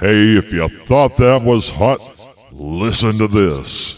Hey, if you thought that was hot, listen to this.